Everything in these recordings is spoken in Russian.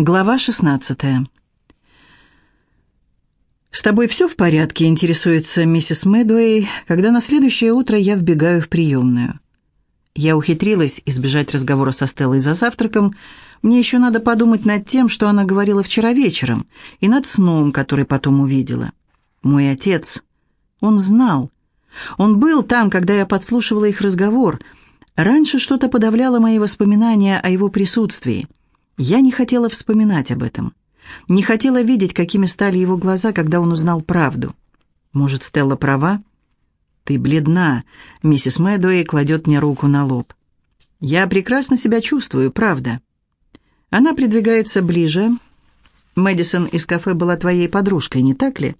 Глава 16 «С тобой все в порядке?» – интересуется миссис Мэдуэй, когда на следующее утро я вбегаю в приемную. Я ухитрилась избежать разговора со Стеллой за завтраком. Мне еще надо подумать над тем, что она говорила вчера вечером, и над сном, который потом увидела. Мой отец, он знал. Он был там, когда я подслушивала их разговор. Раньше что-то подавляло мои воспоминания о его присутствии – я не хотела вспоминать об этом. Не хотела видеть, какими стали его глаза, когда он узнал правду. Может, Стелла права? «Ты бледна», — миссис Мэдуэй кладет мне руку на лоб. «Я прекрасно себя чувствую, правда». Она придвигается ближе. «Мэдисон из кафе была твоей подружкой, не так ли?»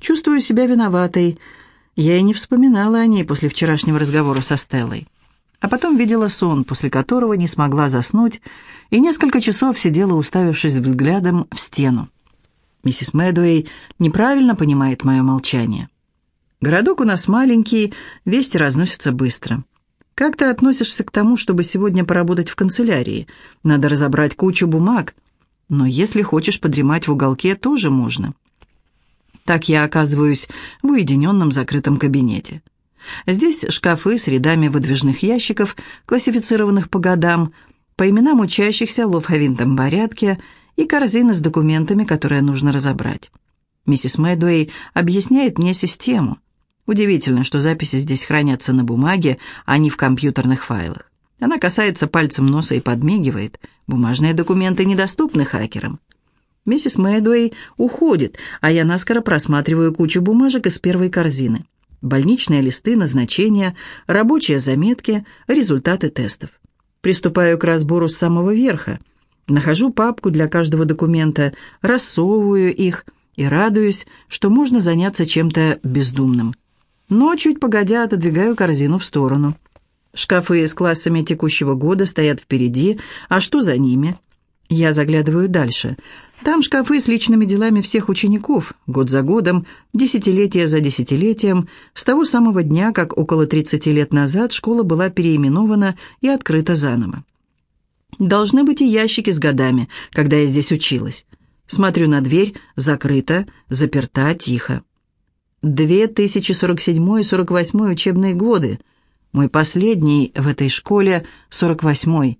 «Чувствую себя виноватой. Я и не вспоминала о ней после вчерашнего разговора со Стеллой а потом видела сон, после которого не смогла заснуть, и несколько часов сидела, уставившись взглядом в стену. Миссис Мэдуэй неправильно понимает мое молчание. Городок у нас маленький, вести разносятся быстро. Как ты относишься к тому, чтобы сегодня поработать в канцелярии? Надо разобрать кучу бумаг. Но если хочешь подремать в уголке, тоже можно. Так я оказываюсь в уединенном закрытом кабинете. Здесь шкафы с рядами выдвижных ящиков, классифицированных по годам, по именам учащихся в ловховинтом порядке и корзины с документами, которые нужно разобрать. Миссис Мэдуэй объясняет мне систему. Удивительно, что записи здесь хранятся на бумаге, а не в компьютерных файлах. Она касается пальцем носа и подмигивает. Бумажные документы недоступны хакерам. Миссис Мэдуэй уходит, а я наскоро просматриваю кучу бумажек из первой корзины больничные листы, назначения, рабочие заметки, результаты тестов. Приступаю к разбору с самого верха. Нахожу папку для каждого документа, рассовываю их и радуюсь, что можно заняться чем-то бездумным. Но чуть погодя отодвигаю корзину в сторону. Шкафы с классами текущего года стоят впереди, а что за ними? Я заглядываю дальше. Там шкафы с личными делами всех учеников, год за годом, десятилетие за десятилетием, с того самого дня, как около 30 лет назад школа была переименована и открыта заново. Должны быть и ящики с годами, когда я здесь училась. Смотрю на дверь, закрыта, заперта, тихо. 2047 и 48 учебные годы. Мой последний в этой школе 48-й.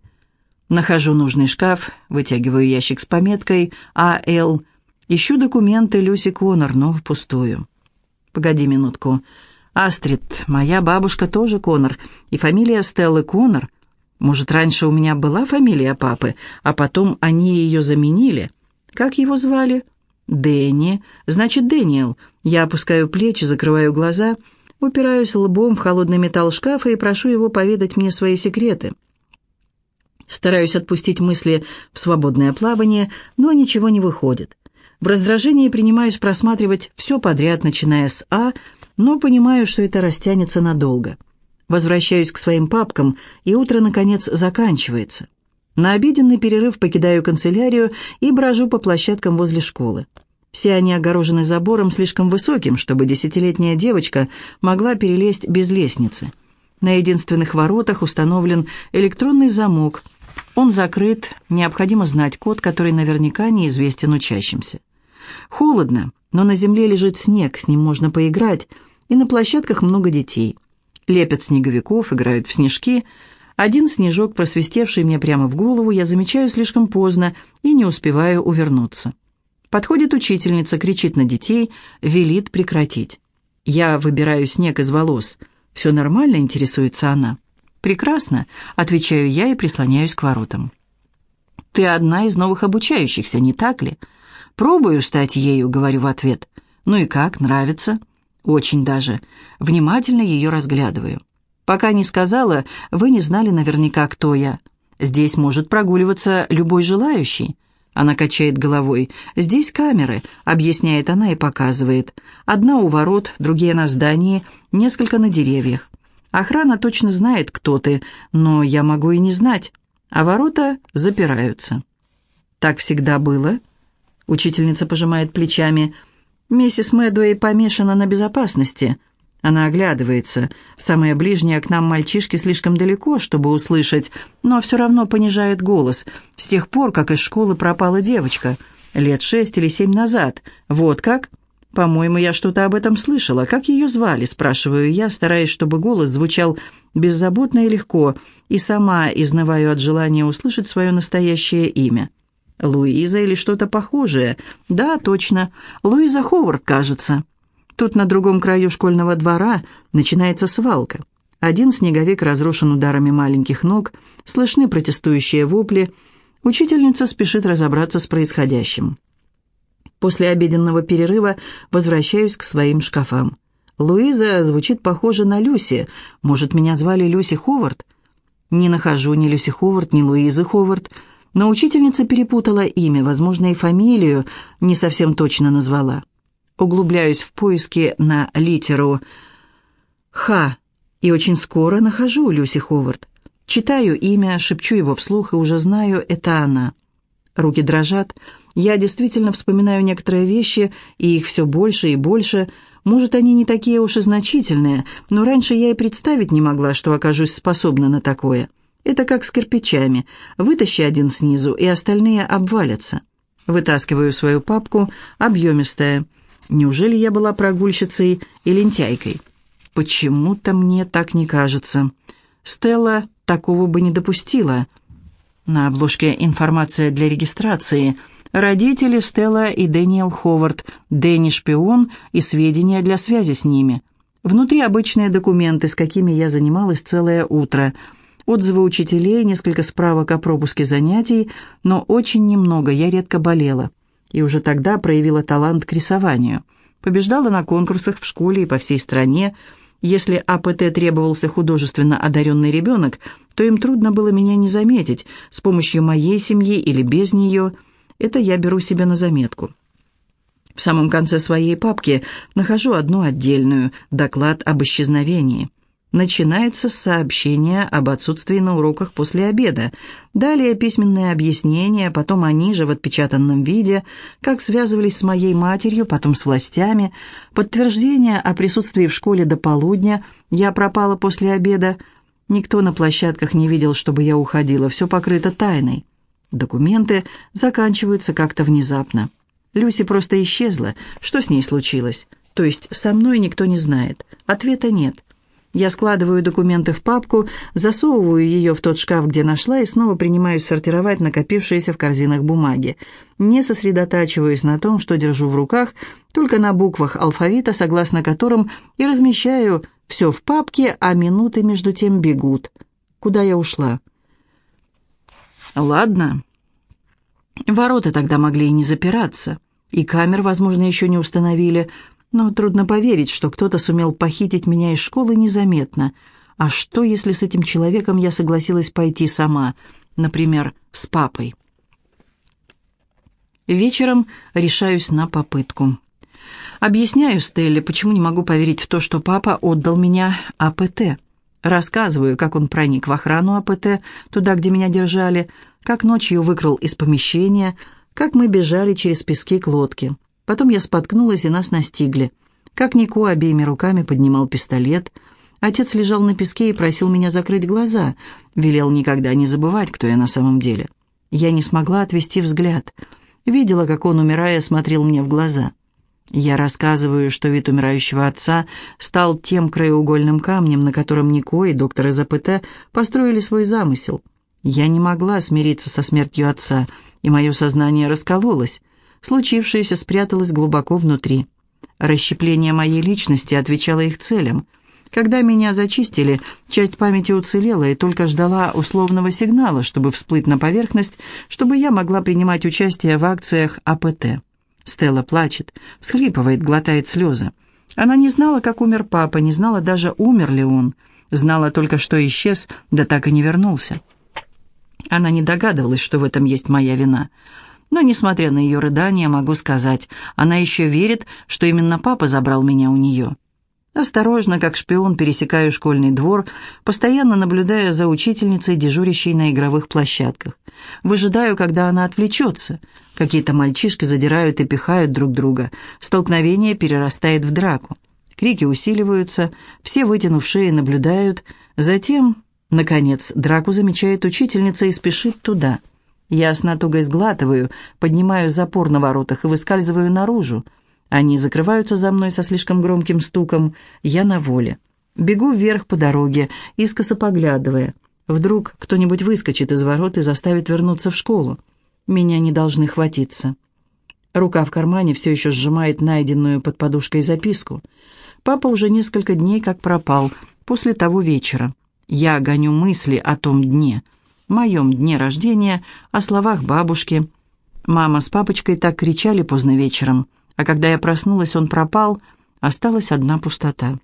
Нахожу нужный шкаф, вытягиваю ящик с пометкой «А.Л». Ищу документы Люси Коннор, но впустую. Погоди минутку. Астрид, моя бабушка тоже Коннор, и фамилия Стеллы Коннор. Может, раньше у меня была фамилия папы, а потом они ее заменили? Как его звали? Дэнни. Значит, Дэниел. Я опускаю плечи, закрываю глаза, упираюсь лбом в холодный металл шкафа и прошу его поведать мне свои секреты. Стараюсь отпустить мысли в свободное плавание, но ничего не выходит. В раздражении принимаюсь просматривать все подряд, начиная с А, но понимаю, что это растянется надолго. Возвращаюсь к своим папкам, и утро, наконец, заканчивается. На обеденный перерыв покидаю канцелярию и брожу по площадкам возле школы. Все они огорожены забором слишком высоким, чтобы десятилетняя девочка могла перелезть без лестницы. На единственных воротах установлен электронный замок, он закрыт, необходимо знать код, который наверняка неизвестен учащимся. Холодно, но на земле лежит снег, с ним можно поиграть, и на площадках много детей. Лепят снеговиков, играют в снежки. Один снежок, просвистевший мне прямо в голову, я замечаю слишком поздно и не успеваю увернуться. Подходит учительница, кричит на детей, велит прекратить. Я выбираю снег из волос. «Все нормально?» – интересуется она. «Прекрасно», — отвечаю я и прислоняюсь к воротам. «Ты одна из новых обучающихся, не так ли?» «Пробую стать ею», — говорю в ответ. «Ну и как, нравится?» «Очень даже. Внимательно ее разглядываю. Пока не сказала, вы не знали наверняка, кто я. Здесь может прогуливаться любой желающий». Она качает головой. «Здесь камеры», — объясняет она и показывает. «Одна у ворот, другие на здании, несколько на деревьях. Охрана точно знает, кто ты, но я могу и не знать, а ворота запираются. Так всегда было. Учительница пожимает плечами. Миссис Мэдуэй помешана на безопасности. Она оглядывается. Самые ближние к нам мальчишки слишком далеко, чтобы услышать, но все равно понижает голос. С тех пор, как из школы пропала девочка. Лет шесть или семь назад. Вот как? «По-моему, я что-то об этом слышала. Как ее звали?» – спрашиваю я, стараясь, чтобы голос звучал беззаботно и легко, и сама изнываю от желания услышать свое настоящее имя. «Луиза или что-то похожее?» «Да, точно. Луиза Ховард, кажется». Тут на другом краю школьного двора начинается свалка. Один снеговик разрушен ударами маленьких ног, слышны протестующие вопли. Учительница спешит разобраться с происходящим. После обеденного перерыва возвращаюсь к своим шкафам. Луиза звучит похоже на Люси. Может, меня звали Люси Ховард? Не нахожу ни Люси Ховард, ни Луизы Ховард. Но учительница перепутала имя, возможно, и фамилию не совсем точно назвала. Углубляюсь в поиски на литеру «Х» и очень скоро нахожу Люси Ховард. Читаю имя, шепчу его вслух и уже знаю, это она. Руки дрожат. Я действительно вспоминаю некоторые вещи, и их все больше и больше. Может, они не такие уж и значительные, но раньше я и представить не могла, что окажусь способна на такое. Это как с кирпичами. Вытащи один снизу, и остальные обвалятся. Вытаскиваю свою папку, объемистая. Неужели я была прогульщицей и лентяйкой? Почему-то мне так не кажется. Стелла такого бы не допустила. На обложке информация для регистрации. Родители Стелла и Дэниел Ховард, Дэнни шпион и сведения для связи с ними. Внутри обычные документы, с какими я занималась целое утро. Отзывы учителей, несколько справок о пропуске занятий, но очень немного, я редко болела и уже тогда проявила талант к рисованию. Побеждала на конкурсах в школе и по всей стране. Если АПТ требовался художественно одаренный ребенок, то им трудно было меня не заметить, с помощью моей семьи или без нее. Это я беру себе на заметку. В самом конце своей папки нахожу одну отдельную – доклад об исчезновении начинается с сообщения об отсутствии на уроках после обеда. Далее письменное объяснение, потом они же в отпечатанном виде, как связывались с моей матерью, потом с властями, подтверждение о присутствии в школе до полудня, я пропала после обеда. Никто на площадках не видел, чтобы я уходила, все покрыто тайной. Документы заканчиваются как-то внезапно. Люси просто исчезла. Что с ней случилось? То есть со мной никто не знает. Ответа нет. Я складываю документы в папку, засовываю ее в тот шкаф, где нашла, и снова принимаюсь сортировать накопившиеся в корзинах бумаги. Не сосредотачиваюсь на том, что держу в руках, только на буквах алфавита, согласно которым и размещаю все в папке, а минуты между тем бегут. Куда я ушла? Ладно. Ворота тогда могли и не запираться, и камер, возможно, еще не установили, но трудно поверить, что кто-то сумел похитить меня из школы незаметно. А что, если с этим человеком я согласилась пойти сама, например, с папой? Вечером решаюсь на попытку. Объясняю Стелле, почему не могу поверить в то, что папа отдал меня АПТ. Рассказываю, как он проник в охрану АПТ, туда, где меня держали, как ночью выкрал из помещения, как мы бежали через пески к лодке. Потом я споткнулась, и нас настигли. Как Нико обеими руками поднимал пистолет. Отец лежал на песке и просил меня закрыть глаза. Велел никогда не забывать, кто я на самом деле. Я не смогла отвести взгляд. Видела, как он, умирая, смотрел мне в глаза. Я рассказываю, что вид умирающего отца стал тем краеугольным камнем, на котором Нико и доктор из АПТ построили свой замысел. Я не могла смириться со смертью отца, и мое сознание раскололось. Случившееся спряталось глубоко внутри. Расщепление моей личности отвечало их целям. Когда меня зачистили, часть памяти уцелела и только ждала условного сигнала, чтобы всплыть на поверхность, чтобы я могла принимать участие в акциях АПТ. Стелла плачет, всхлипывает, глотает слезы. Она не знала, как умер папа, не знала даже, умер ли он. Знала только, что исчез, да так и не вернулся. Она не догадывалась, что в этом есть моя вина. Но, несмотря на ее рыдания, могу сказать, она еще верит, что именно папа забрал меня у нее. Осторожно, как шпион, пересекаю школьный двор, постоянно наблюдая за учительницей, дежурящей на игровых площадках. Выжидаю, когда она отвлечется. Какие-то мальчишки задирают и пихают друг друга. Столкновение перерастает в драку. Крики усиливаются, все, вытянув шеи, наблюдают. Затем, наконец, драку замечает учительница и спешит туда. Я с натугой сглатываю, поднимаю запор на воротах и выскальзываю наружу. Они закрываются за мной со слишком громким стуком. Я на воле. Бегу вверх по дороге, искоса поглядывая. Вдруг кто-нибудь выскочит из ворот и заставит вернуться в школу. Меня не должны хватиться. Рука в кармане все еще сжимает найденную под подушкой записку. Папа уже несколько дней как пропал, после того вечера. Я гоню мысли о том дне, моем дне рождения, о словах бабушки. Мама с папочкой так кричали поздно вечером, а когда я проснулась, он пропал, осталась одна пустота.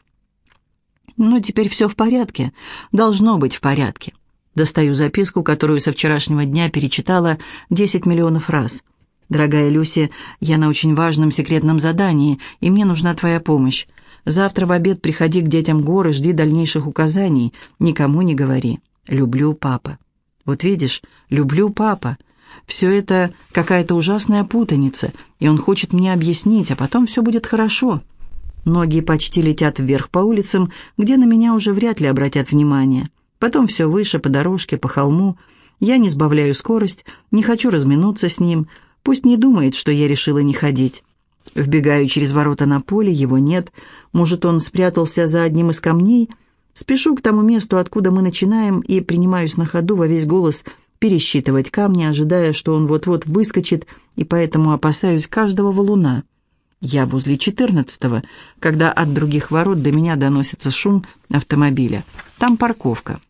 Но теперь все в порядке, должно быть в порядке. Достаю записку, которую со вчерашнего дня перечитала 10 миллионов раз – «Дорогая Люси, я на очень важном секретном задании, и мне нужна твоя помощь. Завтра в обед приходи к детям горы, жди дальнейших указаний. Никому не говори. Люблю папа». Вот видишь, люблю папа. Все это какая-то ужасная путаница, и он хочет мне объяснить, а потом все будет хорошо. Ноги почти летят вверх по улицам, где на меня уже вряд ли обратят внимание. Потом все выше, по дорожке, по холму. Я не сбавляю скорость, не хочу разминуться с ним, Пусть не думает, что я решила не ходить. Вбегаю через ворота на поле, его нет. Может, он спрятался за одним из камней? Спешу к тому месту, откуда мы начинаем, и принимаюсь на ходу во весь голос пересчитывать камни, ожидая, что он вот-вот выскочит, и поэтому опасаюсь каждого валуна. Я возле четырнадцатого, когда от других ворот до меня доносится шум автомобиля. Там парковка.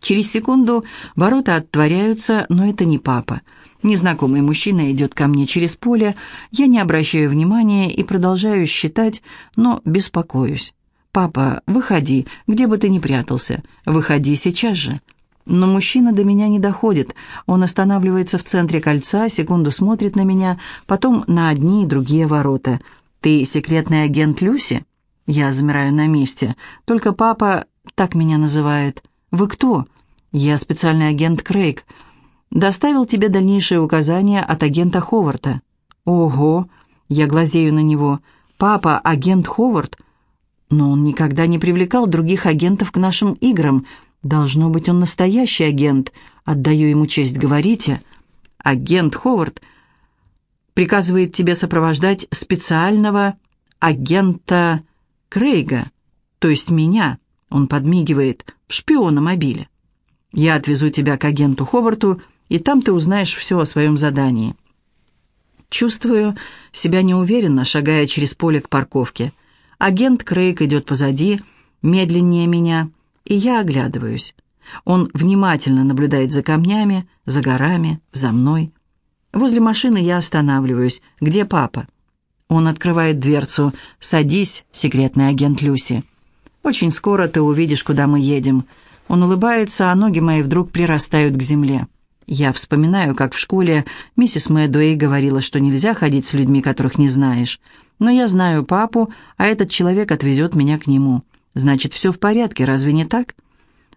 Через секунду ворота отворяются, но это не папа. Незнакомый мужчина идет ко мне через поле, я не обращаю внимания и продолжаю считать, но беспокоюсь. «Папа, выходи, где бы ты ни прятался, выходи сейчас же». Но мужчина до меня не доходит. Он останавливается в центре кольца, секунду смотрит на меня, потом на одни и другие ворота. «Ты секретный агент Люси?» Я замираю на месте. Только папа так меня называет. «Вы кто?» «Я специальный агент Крейг доставил тебе дальнейшие указания от агента Ховарда». «Ого!» — я глазею на него. «Папа, агент Ховард?» «Но он никогда не привлекал других агентов к нашим играм. Должно быть, он настоящий агент. Отдаю ему честь, говорите». «Агент Ховард приказывает тебе сопровождать специального агента Крейга, то есть меня». Он подмигивает в шпиона мобиля. «Я отвезу тебя к агенту Ховарту и там ты узнаешь все о своем задании». Чувствую себя неуверенно, шагая через поле к парковке. Агент Крейг идет позади, медленнее меня, и я оглядываюсь. Он внимательно наблюдает за камнями, за горами, за мной. Возле машины я останавливаюсь. «Где папа?» Он открывает дверцу. «Садись, секретный агент Люси. Очень скоро ты увидишь, куда мы едем». Он улыбается, а ноги мои вдруг прирастают к земле. Я вспоминаю, как в школе миссис Мэдуэй говорила, что нельзя ходить с людьми, которых не знаешь. Но я знаю папу, а этот человек отвезет меня к нему. Значит, все в порядке, разве не так?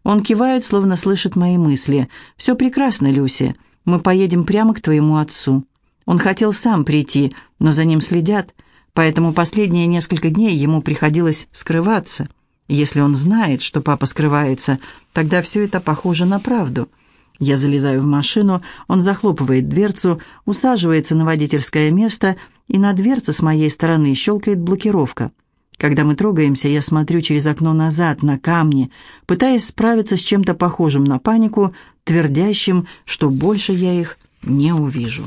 Он кивает, словно слышит мои мысли. «Все прекрасно, Люси. Мы поедем прямо к твоему отцу». Он хотел сам прийти, но за ним следят, поэтому последние несколько дней ему приходилось скрываться. Если он знает, что папа скрывается, тогда все это похоже на правду – я залезаю в машину, он захлопывает дверцу, усаживается на водительское место, и на дверце с моей стороны щелкает блокировка. Когда мы трогаемся, я смотрю через окно назад, на камни, пытаясь справиться с чем-то похожим на панику, твердящим, что больше я их не увижу.